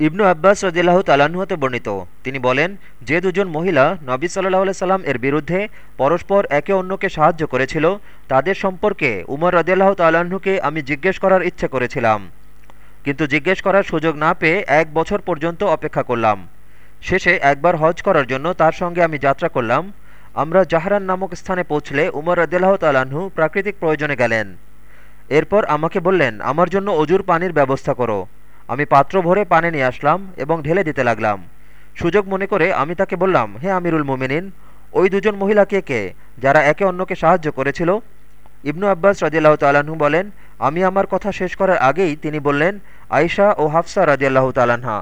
ইবনু আব্বাস রদিল্লাহ তালাহতে বর্ণিত। তিনি বলেন, যে দুজন মহিলা নবী সাল্লাহ সাল্লাম এর বিরুদ্ধে পরস্পর একে অন্যকে সাহায্য করেছিল, তাদের সম্পর্কে উমর রদিল্লাহ তালাহুকে আমি জিজ্ঞেস করার ইচ্ছে করেছিলাম। কিন্তু জিজ্ঞেস করার সুযোগ না পেয়ে এক বছর পর্যন্ত অপেক্ষা করলাম। শেষে একবার হজ করার জন্য তার সঙ্গে আমি যাত্রা করলাম। আমরা জাহরান নামক স্থানে পৌঁছলে উমর রদিল্লাহ তালাহু প্রাকৃতিক প্রয়োজনে গেলেন। এরপর আমাকে বললেন, আমার জন্য অজুর পানির ব্যবস্থা করো। আমি পাত্র ভরে পানে নিয়ে আসলাম এবং ঢেলে দিতে লাগলাম। সুযোগ মনে করে আমি তাকে বললাম, হে আমিরুল মোমিনিন, ওই দুজন মহিলা কে কে, যারা একে অন্যকে সাহায্য করেছিল? ইবনু আব্বাস রাজিয়াল্লাহ তালাহু বলেন, আমি আমার কথা শেষ করার আগেই তিনি বললেন আয়সা ও হাফসা রাজিয়াল্লাহ তালাহা